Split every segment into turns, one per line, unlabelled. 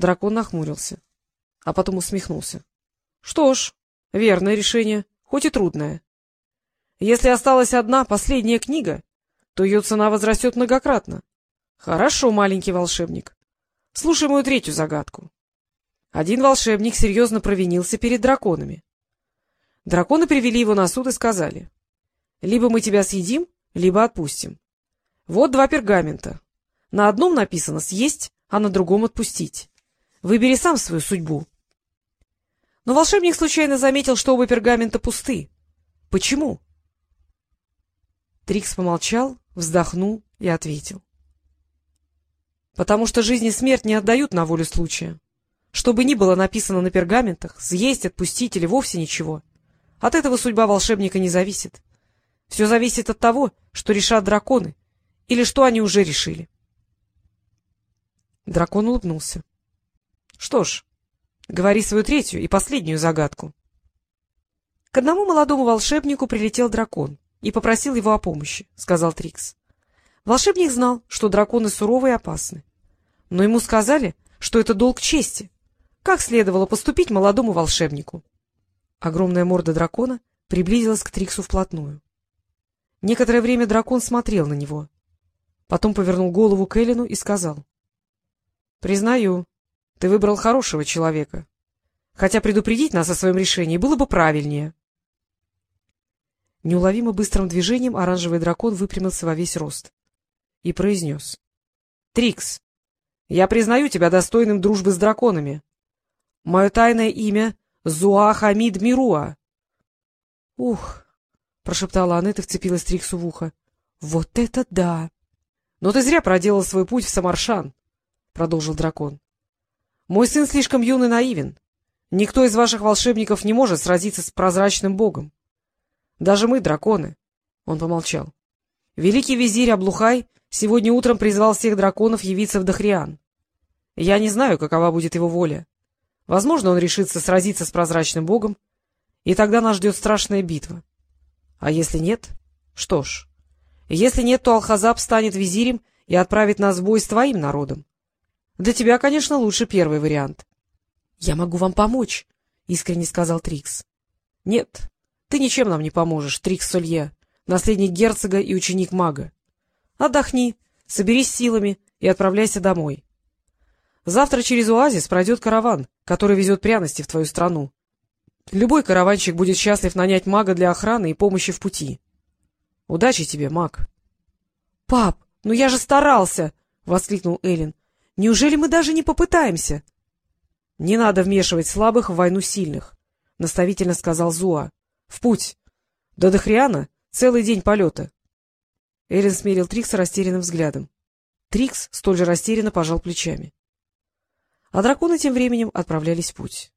Дракон нахмурился, а потом усмехнулся. — Что ж, верное решение, хоть и трудное. Если осталась одна, последняя книга, то ее цена возрастет многократно. Хорошо, маленький волшебник. Слушай мою третью загадку. Один волшебник серьезно провинился перед драконами. Драконы привели его на суд и сказали, либо мы тебя съедим, либо отпустим. Вот два пергамента. На одном написано «съесть», а на другом «отпустить». Выбери сам свою судьбу. Но волшебник случайно заметил, что оба пергамента пусты. Почему? Трикс помолчал, вздохнул и ответил. — Потому что жизнь и смерть не отдают на волю случая. Что бы ни было написано на пергаментах, съесть, отпустить или вовсе ничего, от этого судьба волшебника не зависит. Все зависит от того, что решат драконы, или что они уже решили. Дракон улыбнулся. — Что ж, говори свою третью и последнюю загадку. К одному молодому волшебнику прилетел дракон и попросил его о помощи, — сказал Трикс. Волшебник знал, что драконы суровы и опасны. Но ему сказали, что это долг чести. Как следовало поступить молодому волшебнику? Огромная морда дракона приблизилась к Триксу вплотную. Некоторое время дракон смотрел на него. Потом повернул голову к Эллину и сказал. — Признаю, ты выбрал хорошего человека. Хотя предупредить нас о своем решении было бы правильнее. Неуловимо быстрым движением оранжевый дракон выпрямился во весь рост и произнес. — Трикс, я признаю тебя достойным дружбы с драконами. Мое тайное имя — Зуа Хамид Мируа. — Ух! — прошептала Анетта и вцепилась Триксу в ухо. — Вот это да! — Но ты зря проделал свой путь в Самаршан, — продолжил дракон. — Мой сын слишком юный и наивен. Никто из ваших волшебников не может сразиться с прозрачным богом. Даже мы, драконы. Он помолчал. Великий визирь Аблухай сегодня утром призвал всех драконов явиться в Дахриан. Я не знаю, какова будет его воля. Возможно, он решится сразиться с прозрачным богом, и тогда нас ждет страшная битва. А если нет? Что ж, если нет, то Алхазаб станет визирем и отправит нас в бой с твоим народом. Для тебя, конечно, лучше первый вариант. — Я могу вам помочь, — искренне сказал Трикс. — Нет, ты ничем нам не поможешь, Трикс Солье, наследник герцога и ученик мага. Отдохни, соберись силами и отправляйся домой. Завтра через оазис пройдет караван, который везет пряности в твою страну. Любой караванщик будет счастлив нанять мага для охраны и помощи в пути. Удачи тебе, маг. — Пап, ну я же старался! — воскликнул Эллен. — Неужели мы даже не попытаемся? — Не надо вмешивать слабых в войну сильных, — наставительно сказал Зуа. В путь! До Дохриана целый день полета. Эрин смерил Трикса растерянным взглядом. Трикс столь же растерянно пожал плечами. А драконы тем временем отправлялись в путь.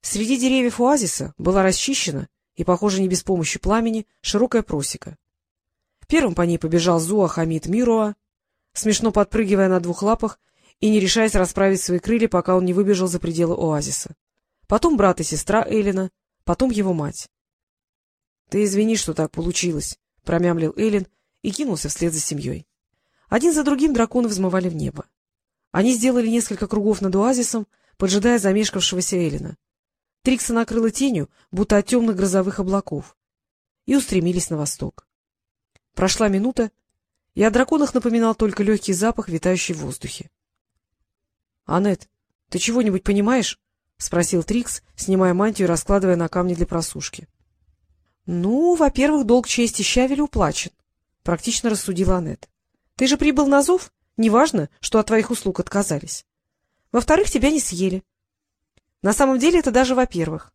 Среди деревьев оазиса была расчищена, и, похоже, не без помощи пламени, широкая просека. Первым по ней побежал Зуа Хамид Мируа, смешно подпрыгивая на двух лапах и не решаясь расправить свои крылья, пока он не выбежал за пределы оазиса. Потом брат и сестра Эллина, потом его мать. — Ты извини, что так получилось, — промямлил Эллен и кинулся вслед за семьей. Один за другим драконы взмывали в небо. Они сделали несколько кругов над оазисом, поджидая замешкавшегося Эллина. Трикса накрыла тенью, будто от темных грозовых облаков, и устремились на восток. Прошла минута, и о драконах напоминал только легкий запах, витающий в воздухе. — Анет, ты чего-нибудь понимаешь? — спросил Трикс, снимая мантию и раскладывая на камни для просушки. — Ну, во-первых, долг чести Щавеля уплачен, — практично рассудила Аннет. — Ты же прибыл на зов, неважно, что от твоих услуг отказались. Во-вторых, тебя не съели. На самом деле это даже во-первых.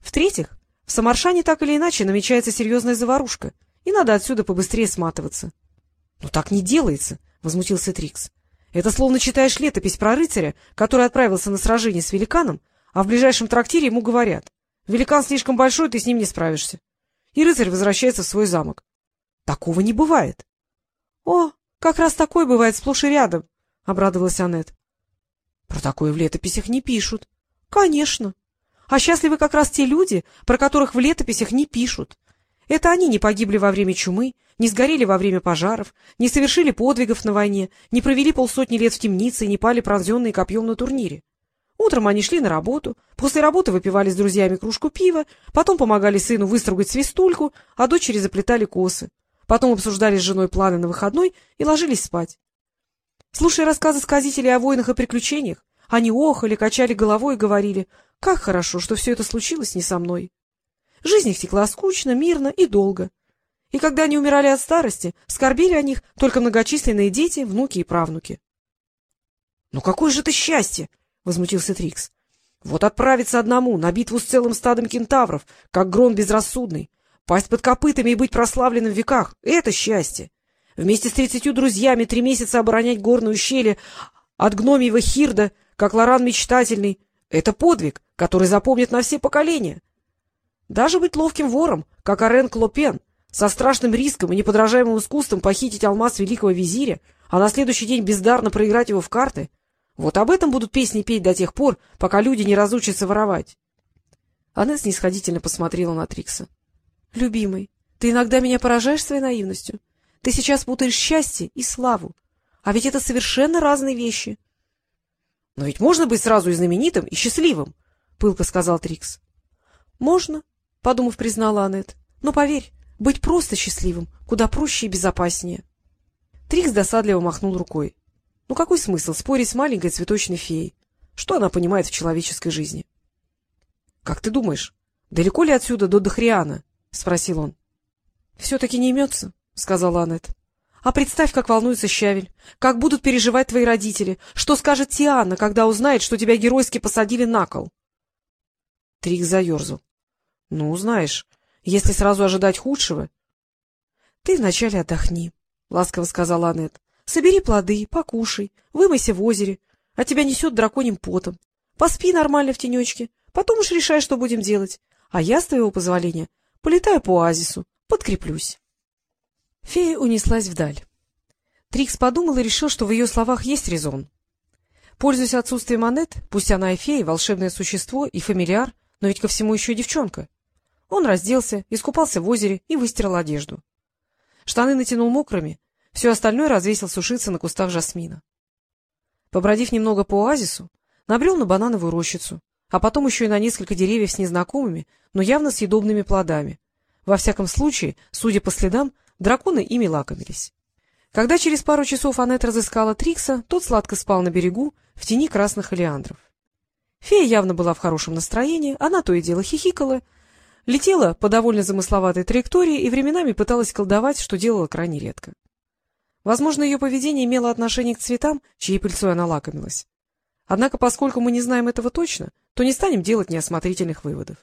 В-третьих, в Самаршане так или иначе намечается серьезная заварушка, и надо отсюда побыстрее сматываться. — Ну так не делается, — возмутился Трикс. — Это словно читаешь летопись про рыцаря, который отправился на сражение с великаном, а в ближайшем трактире ему говорят, великан слишком большой, ты с ним не справишься. И рыцарь возвращается в свой замок. Такого не бывает. — О, как раз такое бывает сплошь и рядом, — обрадовалась Аннет. — Про такое в летописях не пишут. — Конечно. А счастливы как раз те люди, про которых в летописях не пишут. Это они не погибли во время чумы, не сгорели во время пожаров, не совершили подвигов на войне, не провели полсотни лет в темнице и не пали пронзенные копьем на турнире. Утром они шли на работу, после работы выпивали с друзьями кружку пива, потом помогали сыну выстругать свистульку, а дочери заплетали косы. Потом обсуждали с женой планы на выходной и ложились спать. Слушая рассказы сказителей о войнах и приключениях, они охали, качали головой и говорили, как хорошо, что все это случилось не со мной. Жизнь их текла скучно, мирно и долго. И когда они умирали от старости, скорбели о них только многочисленные дети, внуки и правнуки. — Ну какое же это счастье! — возмутился Трикс. — Вот отправиться одному на битву с целым стадом кентавров, как гром безрассудный, пасть под копытами и быть прославленным в веках — это счастье! Вместе с тридцатью друзьями три месяца оборонять горное ущелье от гномьего Хирда, как Лоран Мечтательный — это подвиг, который запомнят на все поколения. Даже быть ловким вором, как Арен Клопен, со страшным риском и неподражаемым искусством похитить алмаз великого визиря, а на следующий день бездарно проиграть его в карты, вот об этом будут песни петь до тех пор, пока люди не разучатся воровать. Аннет снисходительно посмотрела на Трикса. — Любимый, ты иногда меня поражаешь своей наивностью. Ты сейчас путаешь счастье и славу. А ведь это совершенно разные вещи. — Но ведь можно быть сразу и знаменитым, и счастливым, — пылко сказал Трикс. — Можно, — подумав, признала Аннет. — Но поверь, быть просто счастливым куда проще и безопаснее. Трикс досадливо махнул рукой. Ну какой смысл спорить с маленькой цветочной феей? Что она понимает в человеческой жизни? — Как ты думаешь, далеко ли отсюда до Дохриана? — спросил он. — Все-таки не имется, — сказала Аннет. — А представь, как волнуется Щавель, как будут переживать твои родители, что скажет Тиана, когда узнает, что тебя геройски посадили на кол. Трикс заерзал. — Ну, знаешь, если сразу ожидать худшего... — Ты вначале отдохни, — ласково сказала Аннет. — Собери плоды, покушай, вымойся в озере, а тебя несет драконьим потом. Поспи нормально в тенечке, потом уж решай, что будем делать. А я, с твоего позволения, полетаю по оазису, подкреплюсь. Фея унеслась вдаль. Трикс подумал и решил, что в ее словах есть резон. Пользуясь отсутствием Аннет, пусть она и фея, волшебное существо и фамильяр, но ведь ко всему еще девчонка. Он разделся, искупался в озере и выстирал одежду. Штаны натянул мокрыми, все остальное развесил сушиться на кустах жасмина. Побродив немного по оазису, набрел на банановую рощицу, а потом еще и на несколько деревьев с незнакомыми, но явно съедобными плодами. Во всяком случае, судя по следам, драконы ими лакомились. Когда через пару часов Аннет разыскала Трикса, тот сладко спал на берегу, в тени красных олеандров. Фея явно была в хорошем настроении, она то и дело хихикала, летела по довольно замысловатой траектории и временами пыталась колдовать, что делала крайне редко. Возможно, ее поведение имело отношение к цветам, чьей пыльцой она лакомилась. Однако, поскольку мы не знаем этого точно, то не станем делать неосмотрительных выводов.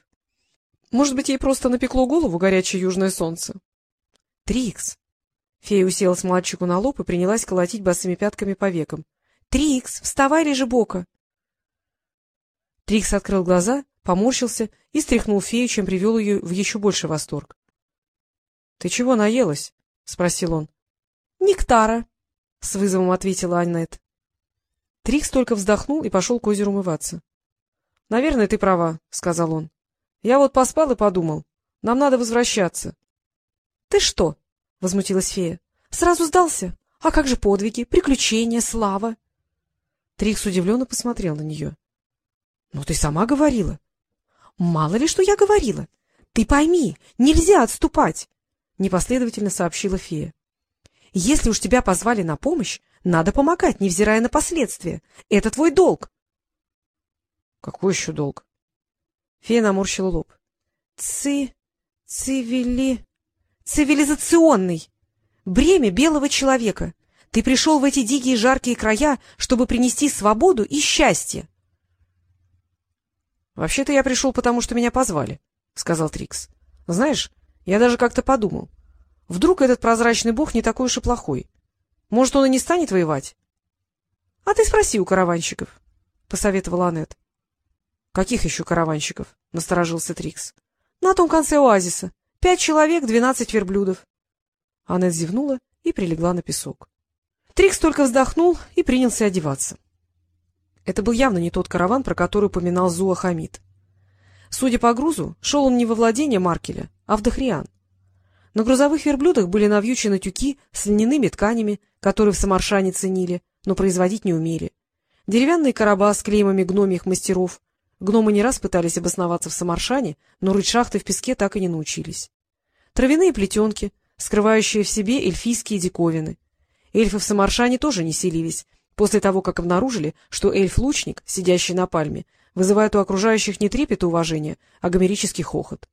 Может быть, ей просто напекло голову горячее южное солнце? — Трикс! Фея уселась мальчику на лоб и принялась колотить босыми пятками по векам. — Трикс, вставай, лежи бока! Трикс открыл глаза, поморщился и стряхнул фею, чем привел ее в еще больший восторг. — Ты чего наелась? — спросил он. — Нектара, — с вызовом ответила Аннет. Трикс только вздохнул и пошел к озеру умываться. — Наверное, ты права, — сказал он. — Я вот поспал и подумал. Нам надо возвращаться. — Ты что? — возмутилась фея. — Сразу сдался? А как же подвиги, приключения, слава? Трикс удивленно посмотрел на нее. — Ну, ты сама говорила. — Мало ли, что я говорила. Ты пойми, нельзя отступать, — непоследовательно сообщила фея. — Если уж тебя позвали на помощь, надо помогать, невзирая на последствия. Это твой долг. — Какой еще долг? Фея наморщила лоб. — Ци... цивили... цивилизационный. Бремя белого человека. Ты пришел в эти дикие жаркие края, чтобы принести свободу и счастье. —— Вообще-то я пришел, потому что меня позвали, — сказал Трикс. — Знаешь, я даже как-то подумал. Вдруг этот прозрачный бог не такой уж и плохой? Может, он и не станет воевать? — А ты спроси у караванщиков, — посоветовала Аннет. — Каких еще караванщиков? — насторожился Трикс. — На том конце оазиса. Пять человек, двенадцать верблюдов. Аннет зевнула и прилегла на песок. Трикс только вздохнул и принялся одеваться. Это был явно не тот караван, про который упоминал Зуа Хамид. Судя по грузу, шел он не во владение Маркеля, а в Дахриан. На грузовых верблюдах были навьючены тюки с льняными тканями, которые в Самаршане ценили, но производить не умели. Деревянные короба с клеймами гномьих мастеров. Гномы не раз пытались обосноваться в Самаршане, но рыть шахты в песке так и не научились. Травяные плетенки, скрывающие в себе эльфийские диковины. Эльфы в Самаршане тоже не селились, после того, как обнаружили, что эльф-лучник, сидящий на пальме, вызывает у окружающих не трепет и уважение, а гомерический хохот.